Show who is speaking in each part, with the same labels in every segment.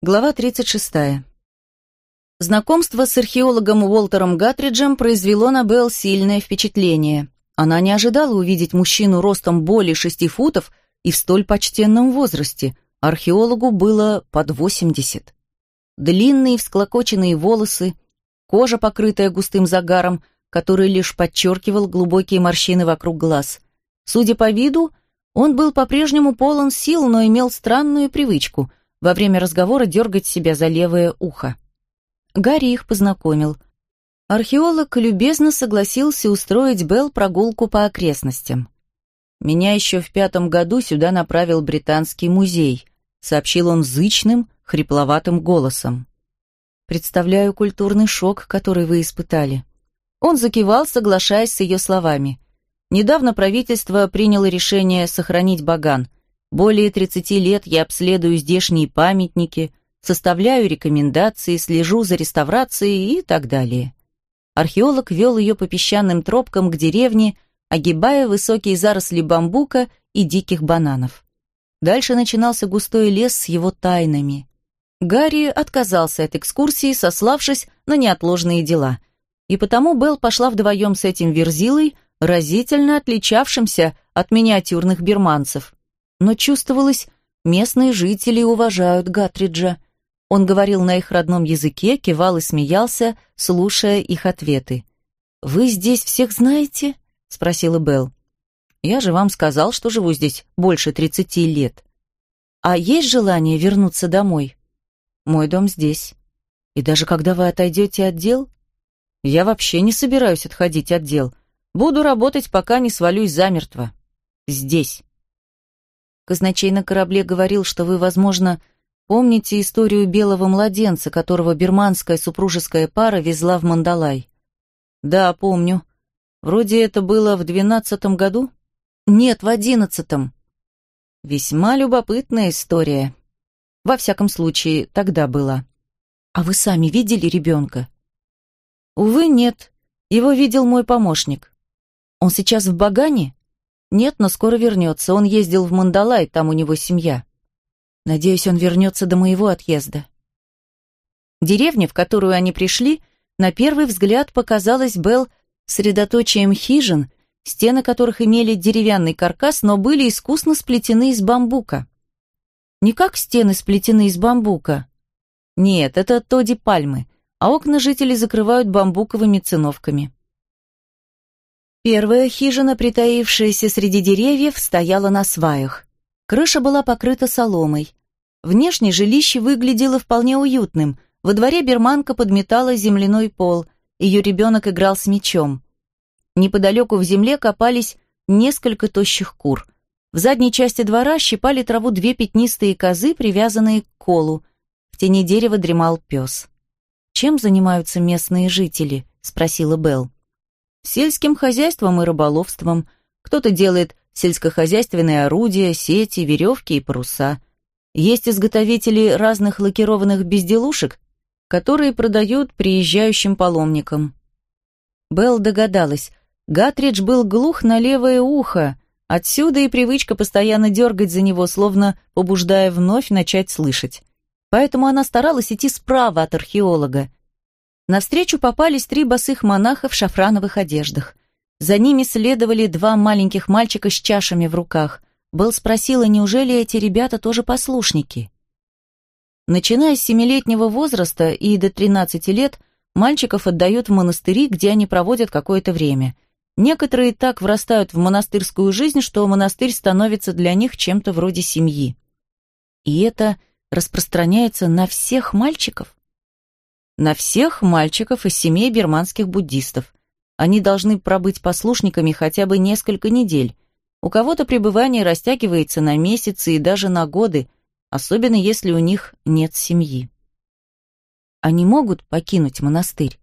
Speaker 1: Глава 36. Знакомство с археологом Уолтером Гатриджем произвело на Белл сильное впечатление. Она не ожидала увидеть мужчину ростом более шести футов и в столь почтенном возрасте. Археологу было под восемьдесят. Длинные всклокоченные волосы, кожа, покрытая густым загаром, который лишь подчеркивал глубокие морщины вокруг глаз. Судя по виду, он был по-прежнему полон сил, но имел странную привычку – во время разговора дергать себя за левое ухо. Гарри их познакомил. Археолог любезно согласился устроить Белл прогулку по окрестностям. «Меня еще в пятом году сюда направил Британский музей», сообщил он зычным, хрипловатым голосом. «Представляю культурный шок, который вы испытали». Он закивал, соглашаясь с ее словами. Недавно правительство приняло решение сохранить Баган – более 30 лет я обследую здешние памятники, составляю рекомендации, слежу за реставрацией и так далее. Археолог вел ее по песчаным тропкам к деревне, огибая высокие заросли бамбука и диких бананов. Дальше начинался густой лес с его тайнами. Гарри отказался от экскурсии, сославшись на неотложные дела. И потому Белл пошла вдвоем с этим верзилой, разительно отличавшимся от миниатюрных бирманцев но чувствовалось, местные жители уважают Гатриджа. Он говорил на их родном языке, кивал и смеялся, слушая их ответы. «Вы здесь всех знаете?» — спросила Белл. «Я же вам сказал, что живу здесь больше тридцати лет. А есть желание вернуться домой?» «Мой дом здесь. И даже когда вы отойдете от дел?» «Я вообще не собираюсь отходить от дел. Буду работать, пока не свалюсь замертво. Здесь». Казначей на корабле говорил, что вы, возможно, помните историю белого младенца, которого бирманская супружеская пара везла в Мандалай. Да, помню. Вроде это было в двенадцатом году? Нет, в одиннадцатом. Весьма любопытная история. Во всяком случае, тогда была. А вы сами видели ребенка? Увы, нет. Его видел мой помощник. Он сейчас в Багане? Нет, но скоро вернется. Он ездил в Мандалай, там у него семья. Надеюсь, он вернется до моего отъезда. Деревня, в которую они пришли, на первый взгляд показалась Белл средоточием хижин, стены которых имели деревянный каркас, но были искусно сплетены из бамбука. Не как стены сплетены из бамбука. Нет, это тоди пальмы, а окна жители закрывают бамбуковыми циновками. Первая хижина, притаившаяся среди деревьев, стояла на сваях. Крыша была покрыта соломой. Внешне жилище выглядело вполне уютным. Во дворе берманка подметала земляной пол. Ее ребенок играл с мечом. Неподалеку в земле копались несколько тощих кур. В задней части двора щипали траву две пятнистые козы, привязанные к колу. В тени дерева дремал пес. «Чем занимаются местные жители?» — спросила Белл сельским хозяйством и рыболовством. Кто-то делает сельскохозяйственные орудия, сети, веревки и паруса. Есть изготовители разных лакированных безделушек, которые продают приезжающим паломникам. Белл догадалась, Гатридж был глух на левое ухо, отсюда и привычка постоянно дергать за него, словно побуждая вновь начать слышать. Поэтому она старалась идти справа от археолога. Навстречу попались три босых монаха в шафрановых одеждах. За ними следовали два маленьких мальчика с чашами в руках. Белл спросила, неужели эти ребята тоже послушники? Начиная с семилетнего возраста и до 13 лет, мальчиков отдают в монастыри, где они проводят какое-то время. Некоторые так врастают в монастырскую жизнь, что монастырь становится для них чем-то вроде семьи. И это распространяется на всех мальчиков? На всех мальчиков из семей бирманских буддистов. Они должны пробыть послушниками хотя бы несколько недель. У кого-то пребывание растягивается на месяцы и даже на годы, особенно если у них нет семьи. Они могут покинуть монастырь?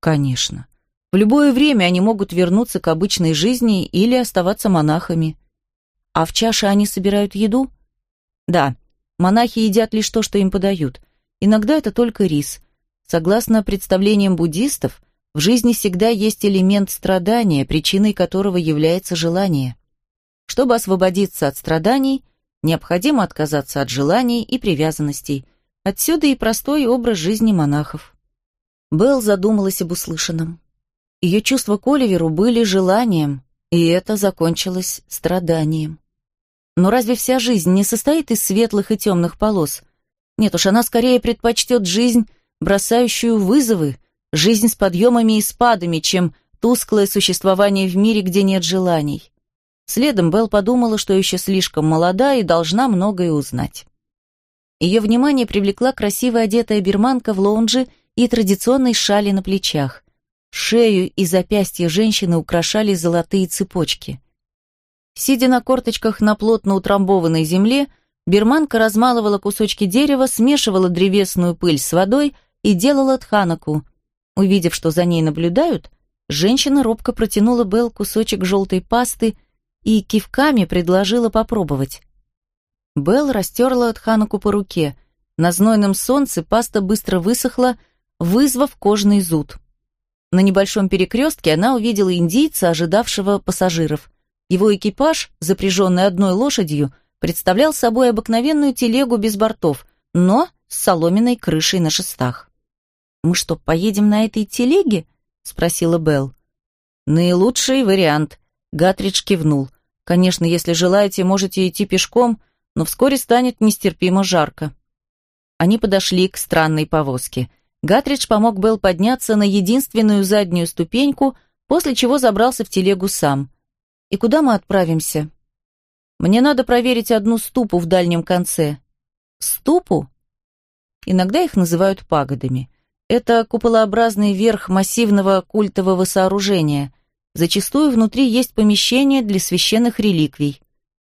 Speaker 1: Конечно. В любое время они могут вернуться к обычной жизни или оставаться монахами. А в чаше они собирают еду? Да, монахи едят лишь то, что им подают. Иногда это только рис – Согласно представлениям буддистов, в жизни всегда есть элемент страдания, причиной которого является желание. Чтобы освободиться от страданий, необходимо отказаться от желаний и привязанностей. Отсюда и простой образ жизни монахов. Белл задумалась об услышанном. Ее чувства к Оливеру были желанием, и это закончилось страданием. Но разве вся жизнь не состоит из светлых и темных полос? Нет уж, она скорее предпочтет жизнь, бросающую вызовы, жизнь с подъемами и спадами, чем тусклое существование в мире, где нет желаний. Следом Белл подумала, что еще слишком молода и должна многое узнать. Ее внимание привлекла красиво одетая берманка в лоунже и традиционной шали на плечах. Шею и запястья женщины украшали золотые цепочки. Сидя на корточках на плотно утрамбованной земле, берманка размалывала кусочки дерева, смешивала древесную пыль с водой и делала тханаку. Увидев, что за ней наблюдают, женщина робко протянула Белл кусочек желтой пасты и кивками предложила попробовать. Белл растерла тханаку по руке. На знойном солнце паста быстро высохла, вызвав кожный зуд. На небольшом перекрестке она увидела индийца, ожидавшего пассажиров. Его экипаж, запряженный одной лошадью, представлял собой обыкновенную телегу без бортов, но с соломенной крышей на шестах. «Мы что, поедем на этой телеге?» — спросила Белл. «Наилучший вариант», — Гатридж кивнул. «Конечно, если желаете, можете идти пешком, но вскоре станет нестерпимо жарко». Они подошли к странной повозке. Гатридж помог Белл подняться на единственную заднюю ступеньку, после чего забрался в телегу сам. И куда мы отправимся? Мне надо проверить одну ступу в дальнем конце. Ступу? Иногда их называют пагодами. Это куполообразный верх массивного культового сооружения. Зачастую внутри есть помещение для священных реликвий.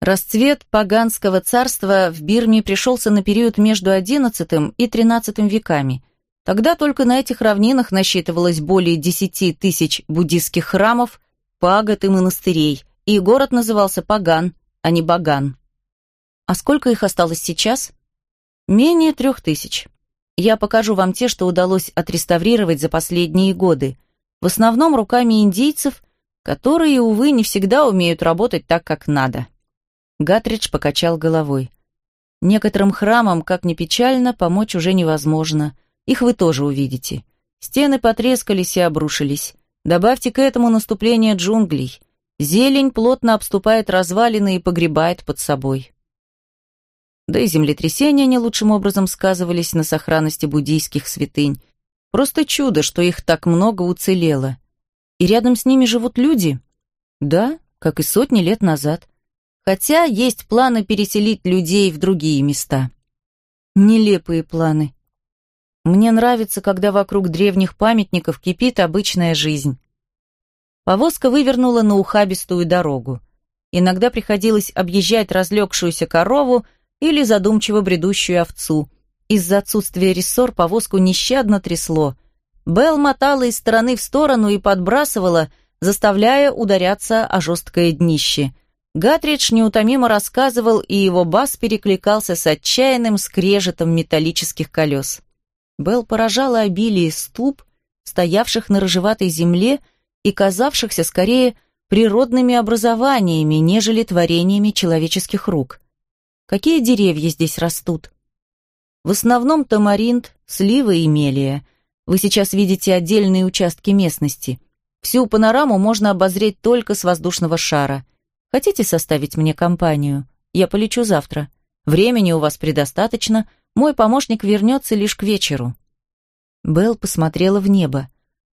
Speaker 1: Расцвет паганского царства в Бирме пришелся на период между XI и XIII веками. Тогда только на этих равнинах насчитывалось более десяти тысяч буддийских храмов, пагод и монастырей, и город назывался Паган, а не Баган. А сколько их осталось сейчас? Менее трех тысяч. Я покажу вам те, что удалось отреставрировать за последние годы. В основном руками индейцев, которые, увы, не всегда умеют работать так, как надо. Гатридж покачал головой. Некоторым храмам, как ни печально, помочь уже невозможно. Их вы тоже увидите. Стены потрескались и обрушились. Добавьте к этому наступление джунглей. Зелень плотно обступает развалины и погребает под собой. Да и землетрясения не лучшим образом сказывались на сохранности буддийских святынь. Просто чудо, что их так много уцелело. И рядом с ними живут люди? Да, как и сотни лет назад. Хотя есть планы переселить людей в другие места. Нелепые планы. Мне нравится, когда вокруг древних памятников кипит обычная жизнь. Повозка вывернула на ухабистую дорогу. Иногда приходилось объезжать разлегшуюся корову или задумчиво бредущую овцу. Из-за отсутствия рессор повозку нещадно трясло. Белл мотала из стороны в сторону и подбрасывала, заставляя ударяться о жесткое днище. Гатридж неутомимо рассказывал, и его бас перекликался с отчаянным скрежетом металлических колес. Белл поражала обилие ступ, стоявших на рыжеватой земле и казавшихся скорее природными образованиями, нежели творениями человеческих рук. Какие деревья здесь растут? В основном тамаринт, слива и мелия. Вы сейчас видите отдельные участки местности. Всю панораму можно обозреть только с воздушного шара. Хотите составить мне компанию? Я полечу завтра. Времени у вас предостаточно, мой помощник вернется лишь к вечеру». Белл посмотрела в небо.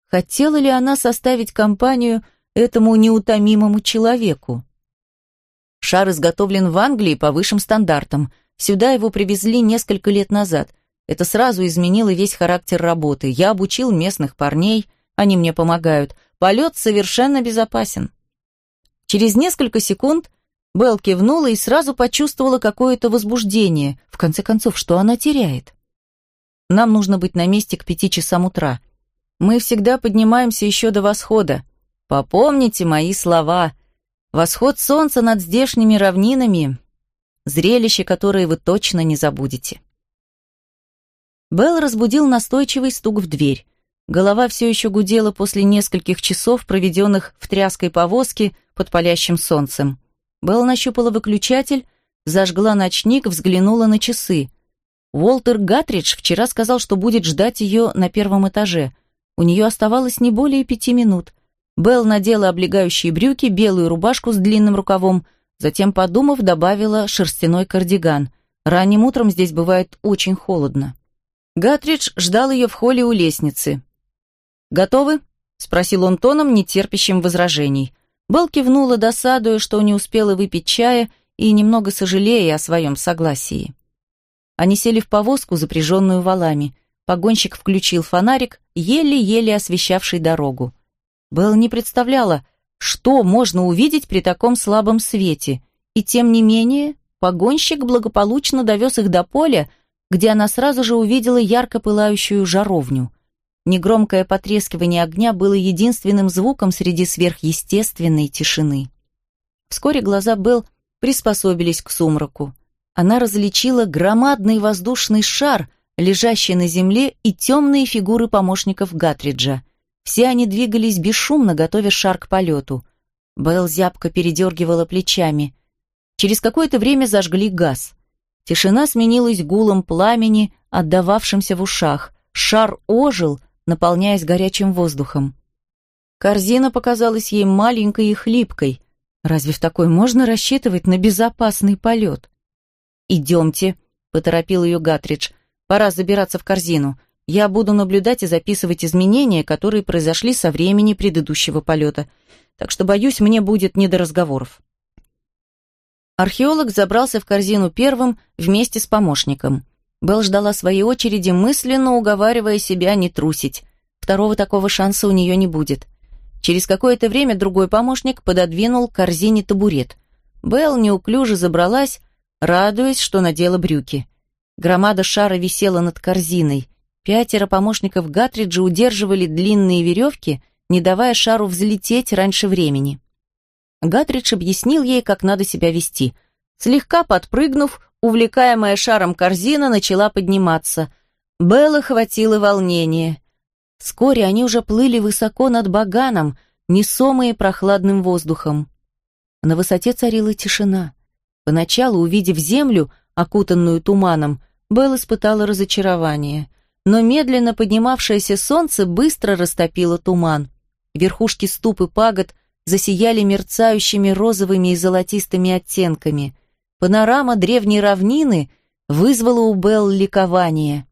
Speaker 1: Хотела ли она составить компанию этому неутомимому человеку? Шар изготовлен в Англии по высшим стандартам. Сюда его привезли несколько лет назад. Это сразу изменило весь характер работы. Я обучил местных парней, они мне помогают. Полет совершенно безопасен. Через несколько секунд Белл кивнула и сразу почувствовала какое-то возбуждение. В конце концов, что она теряет? Нам нужно быть на месте к пяти часам утра. Мы всегда поднимаемся еще до восхода. Попомните мои слова. Восход солнца над здешними равнинами — зрелище, которое вы точно не забудете. Белл разбудил настойчивый стук в дверь. Голова все еще гудела после нескольких часов, проведенных в тряской повозке под палящим солнцем. Белл нащупала выключатель, зажгла ночник, взглянула на часы. Уолтер Гатридж вчера сказал, что будет ждать ее на первом этаже. У нее оставалось не более пяти минут. Белл надела облегающие брюки, белую рубашку с длинным рукавом, затем, подумав, добавила шерстяной кардиган. Ранним утром здесь бывает очень холодно. Гатридж ждал ее в холле у лестницы. «Готовы?» — спросил он тоном, не терпящим возражений. Белл кивнула, досадуя, что не успела выпить чая и немного сожалея о своем согласии. Они сели в повозку, запряженную валами. Погонщик включил фонарик, еле-еле освещавший дорогу. Белл не представляла, что можно увидеть при таком слабом свете, и тем не менее погонщик благополучно довез их до поля, где она сразу же увидела ярко пылающую жаровню. Негромкое потрескивание огня было единственным звуком среди сверхъестественной тишины. Вскоре глаза Белл приспособились к сумраку. Она различила громадный воздушный шар, лежащий на земле, и темные фигуры помощников Гатриджа. Все они двигались бесшумно, готовя шар к полету. Белл зябко передергивала плечами. Через какое-то время зажгли газ. Тишина сменилась гулом пламени, отдававшимся в ушах. Шар ожил, наполняясь горячим воздухом. Корзина показалась ей маленькой и хлипкой. Разве в такой можно рассчитывать на безопасный полет? «Идемте», — поторопил ее Гатридж. «Пора забираться в корзину. Я буду наблюдать и записывать изменения, которые произошли со времени предыдущего полета. Так что, боюсь, мне будет не до разговоров». Археолог забрался в корзину первым вместе с помощником. Белл ждала своей очереди, мысленно уговаривая себя не трусить. Второго такого шанса у нее не будет. Через какое-то время другой помощник пододвинул к корзине табурет. Белл неуклюже забралась, радуясь, что надела брюки. Громада шара висела над корзиной. Пятеро помощников Гатриджа удерживали длинные веревки, не давая шару взлететь раньше времени. Гатридж объяснил ей, как надо себя вести. Слегка подпрыгнув, увлекаемая шаром корзина начала подниматься. Белла хватило волнения. Вскоре они уже плыли высоко над баганом, несомые прохладным воздухом. На высоте царила тишина. Поначалу, увидев землю, окутанную туманом, Белл испытала разочарование. Но медленно поднимавшееся солнце быстро растопило туман. Верхушки ступ и пагод засияли мерцающими розовыми и золотистыми оттенками. Панорама древней равнины вызвала у Белл ликование.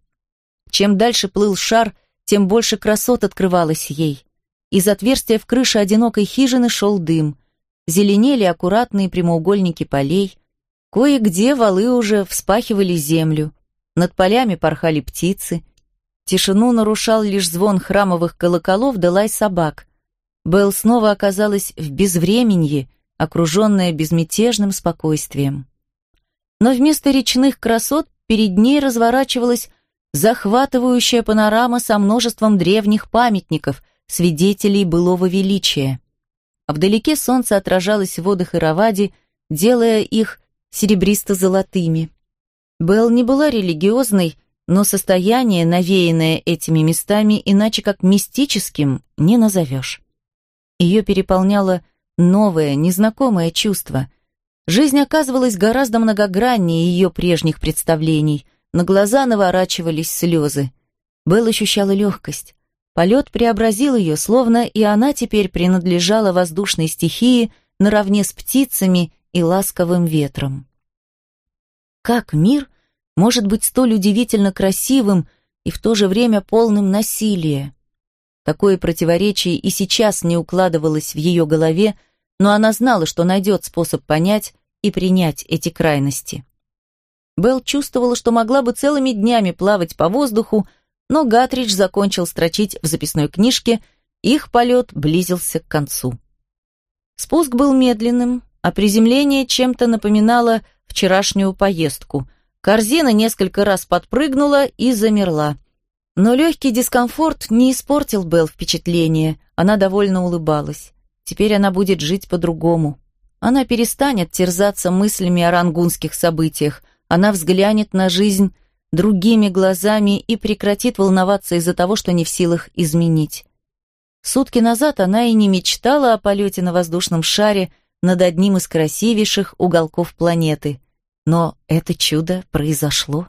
Speaker 1: Чем дальше плыл шар, тем больше красот открывалось ей. Из отверстия в крыше одинокой хижины шел дым. Зеленели аккуратные прямоугольники полей. Кое-где валы уже вспахивали землю. Над полями порхали птицы. Тишину нарушал лишь звон храмовых колоколов да лай собак. Белл снова оказалась в безвременье, окруженная безмятежным спокойствием. Но вместо речных красот перед ней разворачивалась захватывающая панорама со множеством древних памятников, свидетелей былого величия. А вдалеке солнце отражалось в водах Иравади, делая их серебристо-золотыми. Белл не была религиозной, но состояние, навеянное этими местами, иначе как мистическим, не назовешь. Ее переполняло новое, незнакомое чувство. Жизнь оказывалась гораздо многограннее ее прежних представлений – на глаза наворачивались слезы. Белл ощущала легкость. Полет преобразил ее, словно и она теперь принадлежала воздушной стихии наравне с птицами и ласковым ветром. Как мир может быть столь удивительно красивым и в то же время полным насилия? Такое противоречие и сейчас не укладывалось в ее голове, но она знала, что найдет способ понять и принять эти крайности. Белл чувствовала, что могла бы целыми днями плавать по воздуху, но Гатридж закончил строчить в записной книжке, их полет близился к концу. Спуск был медленным, а приземление чем-то напоминало вчерашнюю поездку. Корзина несколько раз подпрыгнула и замерла. Но легкий дискомфорт не испортил Белл впечатление, она довольно улыбалась. Теперь она будет жить по-другому. Она перестанет терзаться мыслями о рангунских событиях, она взглянет на жизнь другими глазами и прекратит волноваться из-за того, что не в силах изменить. Сутки назад она и не мечтала о полете на воздушном шаре над одним из красивейших уголков планеты. Но это чудо произошло.